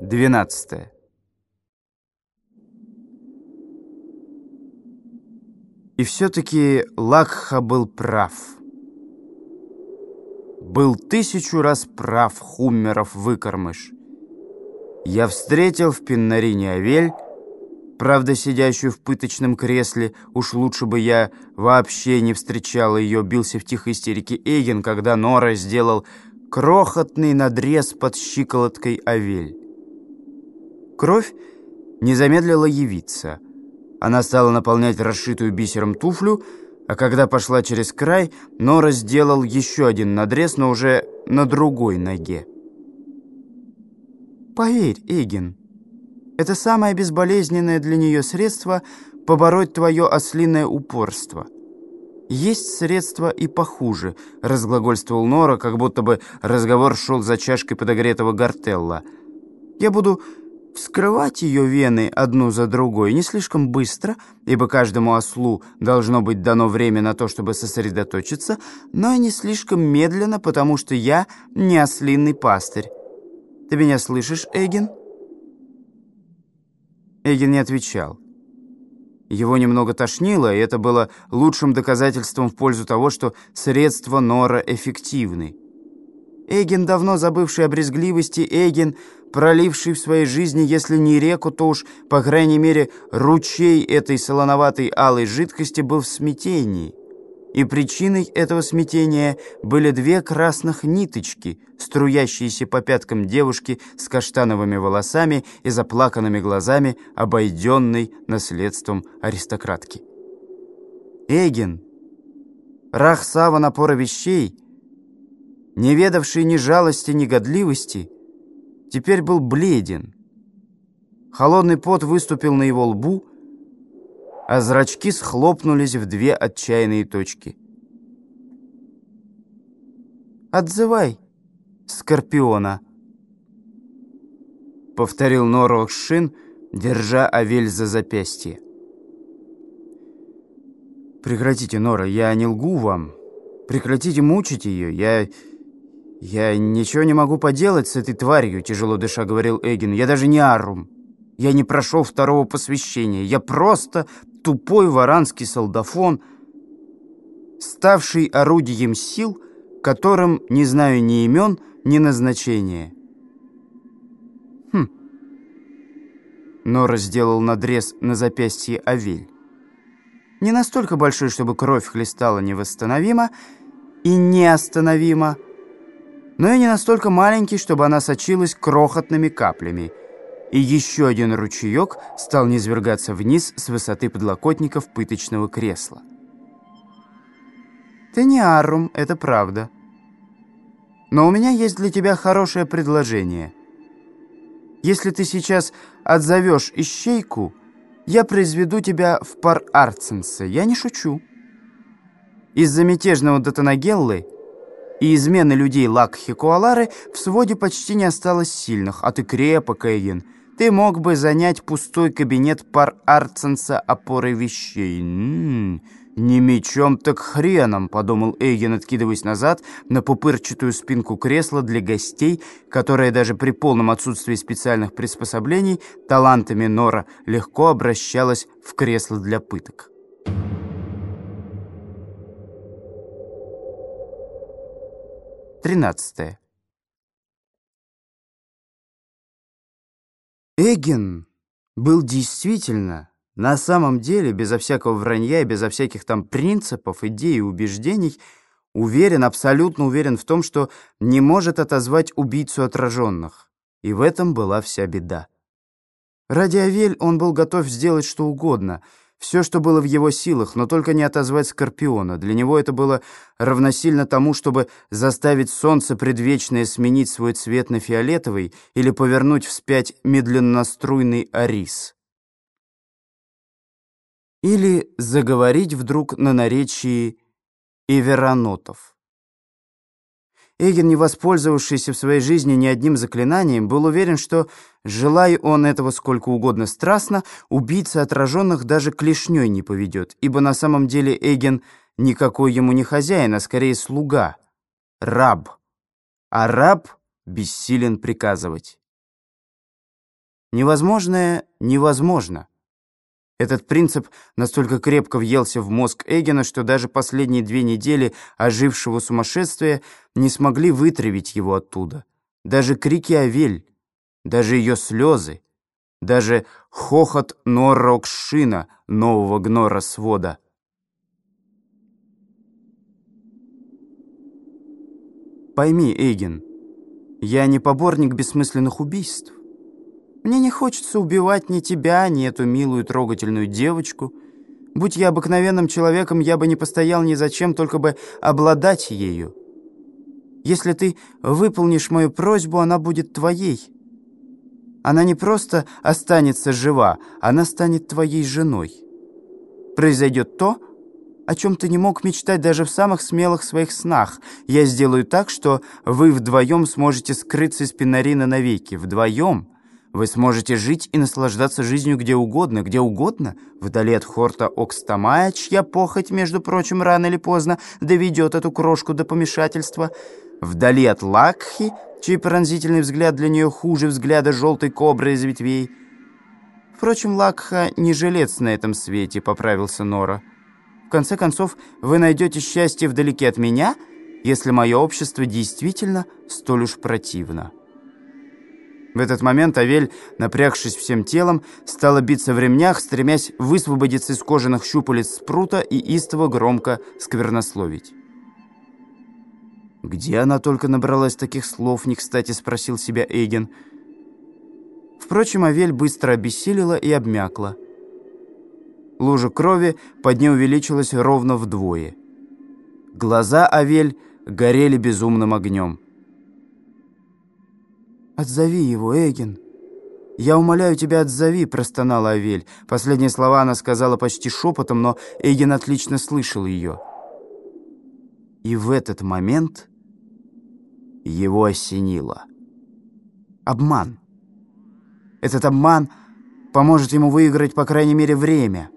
12. И все-таки Лакха был прав. Был тысячу раз прав Хуммеров выкормыш. Я встретил в Пиннарине Авель, правда, сидящую в пыточном кресле, уж лучше бы я вообще не встречал ее, бился в тихой истерике Эйген, когда Нора сделал крохотный надрез под щиколоткой Авель. Кровь не замедлила явиться. Она стала наполнять расшитую бисером туфлю, а когда пошла через край, Нора сделал еще один надрез, но уже на другой ноге. «Поверь, Эгин, это самое безболезненное для нее средство побороть твое ослиное упорство». «Есть средства и похуже», — разглагольствовал Нора, как будто бы разговор шел за чашкой подогретого гортелла. «Я буду вскрывать ее вены одну за другой не слишком быстро, ибо каждому ослу должно быть дано время на то, чтобы сосредоточиться, но и не слишком медленно, потому что я не ослинный пастырь. Ты меня слышишь, Эгин?» Эгин не отвечал. Его немного тошнило, и это было лучшим доказательством в пользу того, что средства Нора эффективны. Эгин, давно забывший о брезгливости, Эгин, проливший в своей жизни, если не реку, то уж, по крайней мере, ручей этой солоноватой алой жидкости был в смятении. И причиной этого смятения были две красных ниточки, струящиеся по пяткам девушки с каштановыми волосами и заплаканными глазами, обойденной наследством аристократки. Эгин, рах-сава напора вещей, не ведавший ни жалости, ни годливости, теперь был бледен. Холодный пот выступил на его лбу, а зрачки схлопнулись в две отчаянные точки. «Отзывай, Скорпиона!» — повторил Норвах Шин, держа Авель за запястье. «Прекратите, Нора, я не лгу вам. Прекратите мучить ее. Я... я ничего не могу поделать с этой тварью», — тяжело дыша говорил Эгин. «Я даже не Арум. Я не прошел второго посвящения. Я просто тупой варанский солдафон, ставший орудием сил, которым не знаю ни имен, ни назначения. Хм. Нора сделал надрез на запястье Авель. Не настолько большой, чтобы кровь хлестала невосстановимо и неостановимо, но и не настолько маленький, чтобы она сочилась крохотными каплями – и еще один ручеек стал низвергаться вниз с высоты подлокотников пыточного кресла. «Ты не Аррум, это правда. Но у меня есть для тебя хорошее предложение. Если ты сейчас отзовешь ищейку, я произведу тебя в пар Арценса. Я не шучу. Из-за мятежного Датанагеллы и измены людей Лакхи-Куалары в своде почти не осталось сильных, а ты крепок, Эйген» ты мог бы занять пустой кабинет пар Арценса опорой вещей. М -м -м, «Не мечом, так хреном», — подумал Эйген, откидываясь назад на пупырчатую спинку кресла для гостей, которая даже при полном отсутствии специальных приспособлений талантами Нора легко обращалась в кресло для пыток. Тринадцатое. Эгин был действительно, на самом деле, безо всякого вранья и безо всяких там принципов, идей и убеждений, уверен, абсолютно уверен в том, что не может отозвать убийцу отраженных. И в этом была вся беда. Ради Авель он был готов сделать что угодно — все, что было в его силах, но только не отозвать Скорпиона. Для него это было равносильно тому, чтобы заставить солнце предвечное сменить свой цвет на фиолетовый или повернуть вспять медленноструйный арис. Или заговорить вдруг на наречии эверонотов. Эгин, не воспользовавшийся в своей жизни ни одним заклинанием, был уверен, что, желая он этого сколько угодно страстно, убийца отраженных даже клешней не поведет, ибо на самом деле Эгин никакой ему не хозяин, а скорее слуга, раб. А раб бессилен приказывать. Невозможное невозможно. Этот принцип настолько крепко въелся в мозг Эгена, что даже последние две недели ожившего сумасшествия не смогли вытравить его оттуда. Даже крики Авель, даже ее слезы, даже хохот Норрокшина, нового гнора свода. Пойми, Эйген, я не поборник бессмысленных убийств. Мне не хочется убивать ни тебя, ни эту милую трогательную девочку. Будь я обыкновенным человеком, я бы не постоял ни за чем, только бы обладать ею. Если ты выполнишь мою просьбу, она будет твоей. Она не просто останется жива, она станет твоей женой. Произойдет то, о чем ты не мог мечтать даже в самых смелых своих снах. Я сделаю так, что вы вдвоем сможете скрыться из Пинарина навеки. Вдвоем вы сможете жить и наслаждаться жизнью где угодно, где угодно, вдали от хорта Окстамая, чья похоть, между прочим, рано или поздно доведет эту крошку до помешательства, вдали от Лакхи, чей пронзительный взгляд для нее хуже взгляда желтой кобры из ветвей. Впрочем, Лакха не жилец на этом свете, поправился Нора. В конце концов, вы найдете счастье вдалеке от меня, если мое общество действительно столь уж противно. В этот момент Авель, напрягшись всем телом, стала биться в ремнях, стремясь высвободиться из кожаных щупалец спрута и истово громко сквернословить. «Где она только набралась таких слов?» — не кстати спросил себя Эйген. Впрочем, Авель быстро обессилила и обмякла. Лужа крови под ней увеличилась ровно вдвое. Глаза Авель горели безумным огнем. «Отзови его, Эгин!» «Я умоляю тебя, отзови!» – простонала Авель. Последние слова она сказала почти шепотом, но Эгин отлично слышал ее. И в этот момент его осенило. Обман. Этот обман поможет ему выиграть, по крайней мере, время.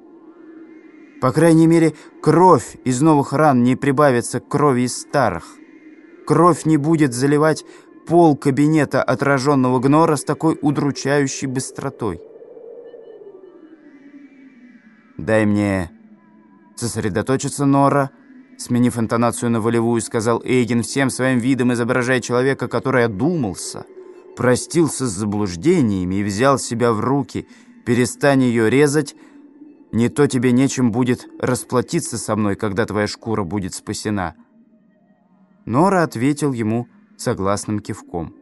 По крайней мере, кровь из новых ран не прибавится к крови из старых. Кровь не будет заливать пол кабинета отраженного гнора с такой удручающей быстротой. «Дай мне сосредоточиться, Нора», сменив интонацию на волевую, сказал Эйген, всем своим видом изображая человека, который одумался, простился с заблуждениями и взял себя в руки. «Перестань ее резать, не то тебе нечем будет расплатиться со мной, когда твоя шкура будет спасена». Нора ответил ему согласным кивком.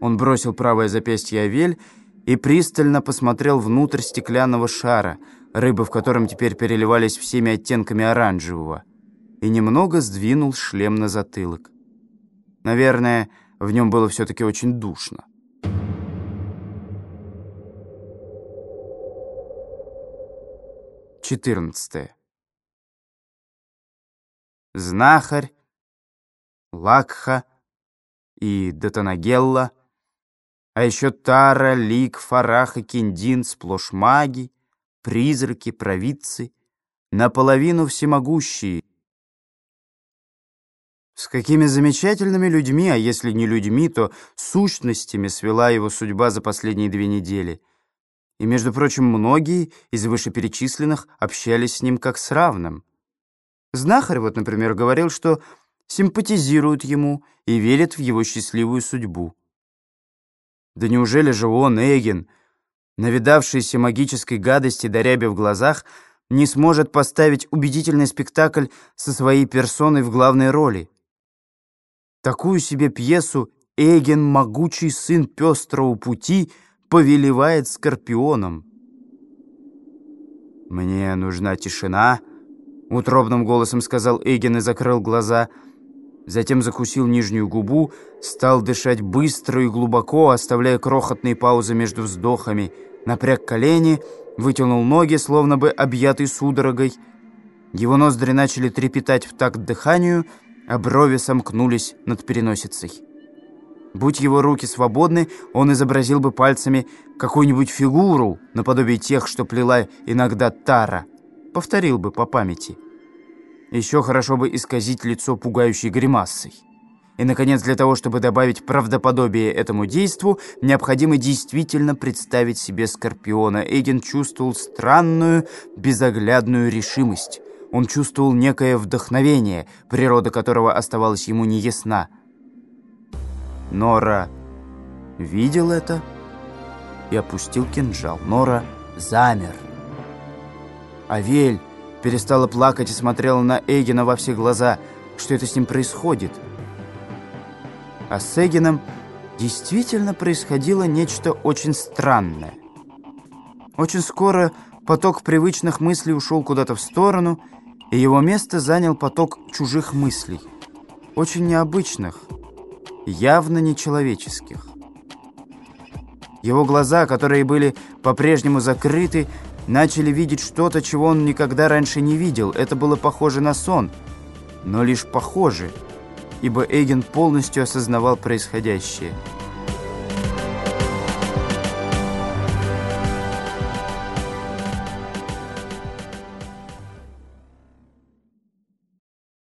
Он бросил правое запястье Авель и пристально посмотрел внутрь стеклянного шара, рыбы в котором теперь переливались всеми оттенками оранжевого, и немного сдвинул шлем на затылок. Наверное, в нем было все-таки очень душно. Четырнадцатое. Знахарь Лакха и Датанагелла, а еще Тара, Лик, Фарах и Киндин, сплошь маги, призраки, провидцы, наполовину всемогущие. С какими замечательными людьми, а если не людьми, то сущностями свела его судьба за последние две недели. И, между прочим, многие из вышеперечисленных общались с ним как с равным. Знахарь вот, например, говорил, что симпатизируют ему и верят в его счастливую судьбу. Да неужели же он, Эгин, навидавшийся магической гадости до ряби в глазах, не сможет поставить убедительный спектакль со своей персоной в главной роли? Такую себе пьесу Эгин, могучий сын пестрого пути, повелевает скорпионом. «Мне нужна тишина», — утробным голосом сказал Эгин и закрыл глаза — Затем закусил нижнюю губу, стал дышать быстро и глубоко, оставляя крохотные паузы между вздохами. Напряг колени, вытянул ноги, словно бы объятый судорогой. Его ноздри начали трепетать в такт дыханию, а брови сомкнулись над переносицей. Будь его руки свободны, он изобразил бы пальцами какую-нибудь фигуру, наподобие тех, что плела иногда Тара. Повторил бы по памяти. Еще хорошо бы исказить лицо пугающей гримасой. И, наконец, для того, чтобы добавить правдоподобие этому действу, необходимо действительно представить себе Скорпиона. Эгин чувствовал странную, безоглядную решимость. Он чувствовал некое вдохновение, природа которого оставалась ему неясна. Нора видел это и опустил кинжал. Нора замер. Авель перестала плакать и смотрела на Эгина во все глаза. Что это с ним происходит? А с Эгином действительно происходило нечто очень странное. Очень скоро поток привычных мыслей ушел куда-то в сторону, и его место занял поток чужих мыслей. Очень необычных, явно нечеловеческих. Его глаза, которые были по-прежнему закрыты, начали видеть что-то, чего он никогда раньше не видел. Это было похоже на сон, но лишь похоже – ибо Эйген полностью осознавал происходящее –